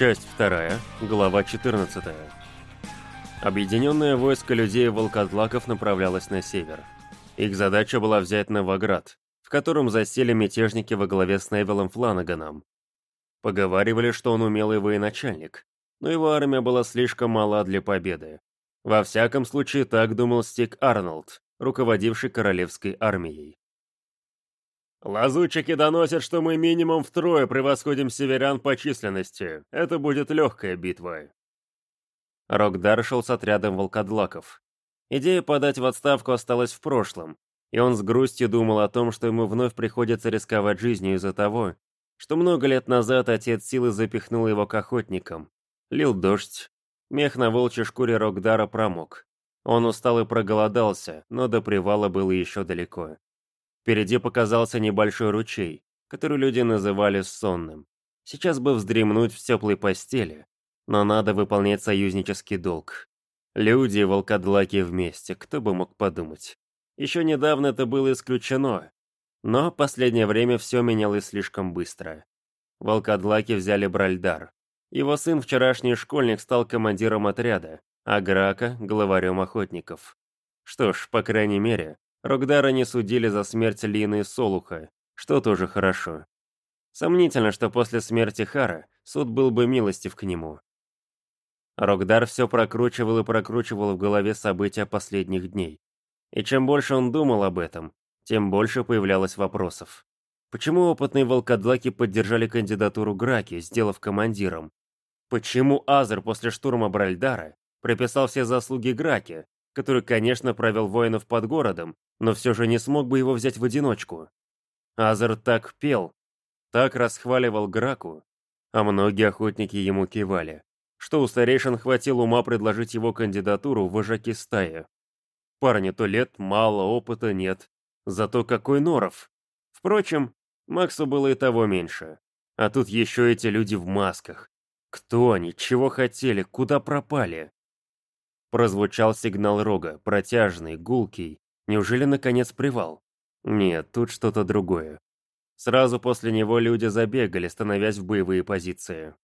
Часть 2, глава 14. Объединенное войско людей-волкодлаков направлялось на север. Их задача была взять Новоград, в котором засели мятежники во главе с Невиллом Фланаганом. Поговаривали, что он умелый военачальник, но его армия была слишком мала для победы. Во всяком случае, так думал Стик Арнольд, руководивший королевской армией. «Лазутчики доносят, что мы минимум втрое превосходим северян по численности. Это будет легкая битва». Рокдар шел с отрядом волкодлаков. Идея подать в отставку осталась в прошлом, и он с грустью думал о том, что ему вновь приходится рисковать жизнью из-за того, что много лет назад отец силы запихнул его к охотникам. Лил дождь, мех на волчьей шкуре Рокдара промок. Он устал и проголодался, но до привала было еще далеко. Впереди показался небольшой ручей, который люди называли сонным. Сейчас бы вздремнуть в теплой постели, но надо выполнять союзнический долг. Люди и волкодлаки вместе, кто бы мог подумать. Еще недавно это было исключено, но последнее время все менялось слишком быстро. Волкодлаки взяли Бральдар. Его сын, вчерашний школьник, стал командиром отряда, а Грака — главарем охотников. Что ж, по крайней мере, Рогдара не судили за смерть Лины и Солуха, что тоже хорошо. Сомнительно, что после смерти Хара суд был бы милостив к нему. Рогдар все прокручивал и прокручивал в голове события последних дней. И чем больше он думал об этом, тем больше появлялось вопросов. Почему опытные волкодлаки поддержали кандидатуру Граки, сделав командиром? Почему Азер после штурма Бральдара приписал все заслуги Граке, который, конечно, провел воинов под городом, но все же не смог бы его взять в одиночку. Азер так пел, так расхваливал Граку, а многие охотники ему кивали, что у старейшин хватило ума предложить его кандидатуру в вожаки стаи. Парни то лет, мало, опыта нет, зато какой норов. Впрочем, Максу было и того меньше. А тут еще эти люди в масках. Кто они, чего хотели, куда пропали? Прозвучал сигнал рога, протяжный, гулкий. Неужели наконец привал? Нет, тут что-то другое. Сразу после него люди забегали, становясь в боевые позиции.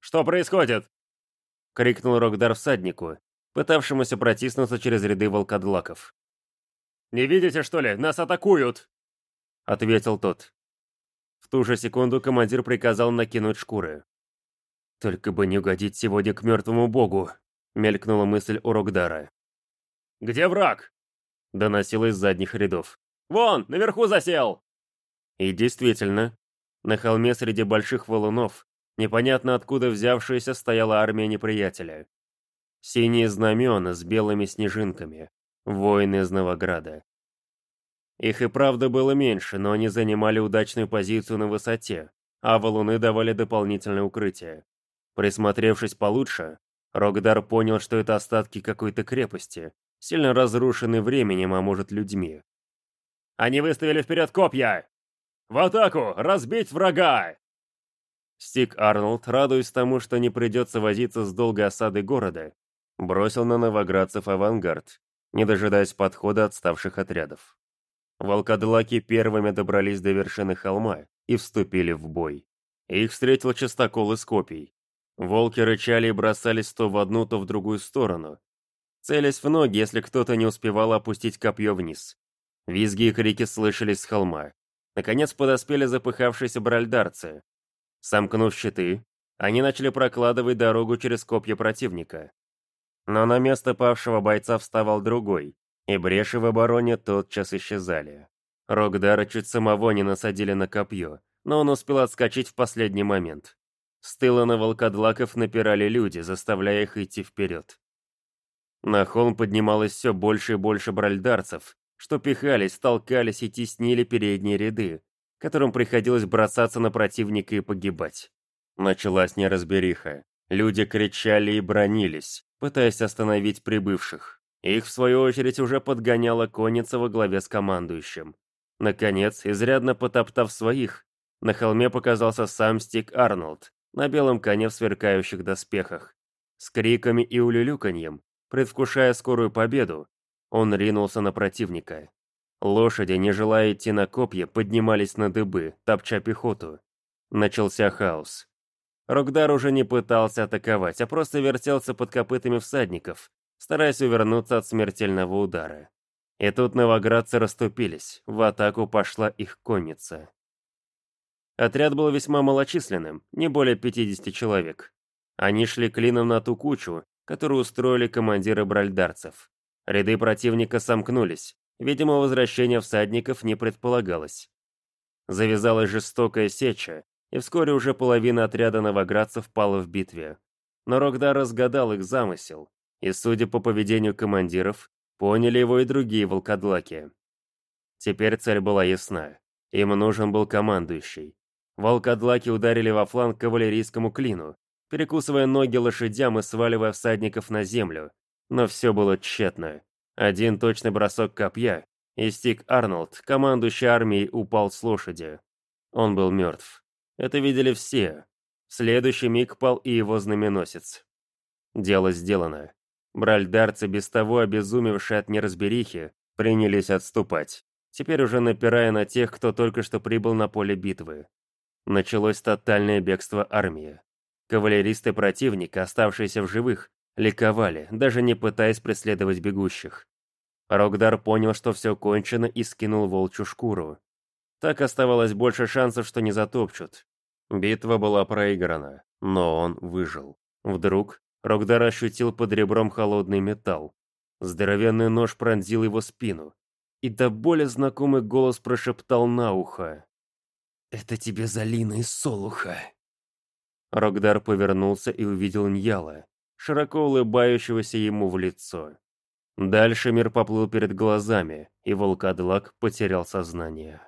«Что происходит?» — крикнул Рогдар всаднику, пытавшемуся протиснуться через ряды волкодлаков. «Не видите, что ли? Нас атакуют!» — ответил тот. В ту же секунду командир приказал накинуть шкуры. «Только бы не угодить сегодня к мертвому богу!» Мелькнула мысль у Рогдара. «Где враг?» — доносилось из задних рядов. «Вон, наверху засел!» И действительно, на холме среди больших валунов, непонятно откуда взявшаяся стояла армия неприятеля. Синие знамена с белыми снежинками, воины из Новограда. Их и правда было меньше, но они занимали удачную позицию на высоте, а валуны давали дополнительное укрытие. Присмотревшись получше, Рогдар понял, что это остатки какой-то крепости, сильно разрушенной временем, а может людьми. «Они выставили вперед копья! В атаку! Разбить врага!» Стик Арнольд, радуясь тому, что не придется возиться с долгой осадой города, бросил на новоградцев авангард, не дожидаясь подхода отставших отрядов. Волкодлаки первыми добрались до вершины холма и вступили в бой. Их встретил частокол из копий. Волки рычали и бросались то в одну, то в другую сторону, целясь в ноги, если кто-то не успевал опустить копье вниз. Визги и крики слышались с холма. Наконец подоспели запыхавшиеся бральдарцы. Сомкнув щиты, они начали прокладывать дорогу через копья противника. Но на место павшего бойца вставал другой, и бреши в обороне тотчас исчезали. Рогдара чуть самого не насадили на копье, но он успел отскочить в последний момент. С тыла на волкодлаков напирали люди, заставляя их идти вперед. На холм поднималось все больше и больше бральдарцев, что пихались, толкались и теснили передние ряды, которым приходилось бросаться на противника и погибать. Началась неразбериха. Люди кричали и бронились, пытаясь остановить прибывших. Их, в свою очередь, уже подгоняла конница во главе с командующим. Наконец, изрядно потоптав своих, на холме показался сам Стик Арнольд, на белом коне в сверкающих доспехах. С криками и улюлюканьем, предвкушая скорую победу, он ринулся на противника. Лошади, не желая идти на копья, поднимались на дыбы, топча пехоту. Начался хаос. Рогдар уже не пытался атаковать, а просто вертелся под копытами всадников, стараясь увернуться от смертельного удара. И тут новоградцы расступились, в атаку пошла их конница. Отряд был весьма малочисленным, не более 50 человек. Они шли клином на ту кучу, которую устроили командиры бральдарцев. Ряды противника сомкнулись, видимо, возвращение всадников не предполагалось. Завязалась жестокая сеча, и вскоре уже половина отряда новоградцев пала в битве. Но Рогдар разгадал их замысел, и, судя по поведению командиров, поняли его и другие волкодлаки. Теперь цель была ясна. Им нужен был командующий. Волкодлаки ударили во фланг кавалерийскому клину, перекусывая ноги лошадям и сваливая всадников на землю. Но все было тщетно. Один точный бросок копья, и Стик Арнольд, командующий армией, упал с лошади. Он был мертв. Это видели все. В следующий миг пал и его знаменосец. Дело сделано. Бральдарцы, без того обезумевшие от неразберихи, принялись отступать, теперь уже напирая на тех, кто только что прибыл на поле битвы. Началось тотальное бегство армии. Кавалеристы противника, оставшиеся в живых, ликовали, даже не пытаясь преследовать бегущих. Рогдар понял, что все кончено и скинул волчью шкуру. Так оставалось больше шансов, что не затопчут. Битва была проиграна, но он выжил. Вдруг Рогдар ощутил под ребром холодный металл. Здоровенный нож пронзил его спину. И до боли знакомый голос прошептал на ухо. «Это тебе за Лина из Солуха!» Рогдар повернулся и увидел Ньяла, широко улыбающегося ему в лицо. Дальше мир поплыл перед глазами, и волкодлак потерял сознание.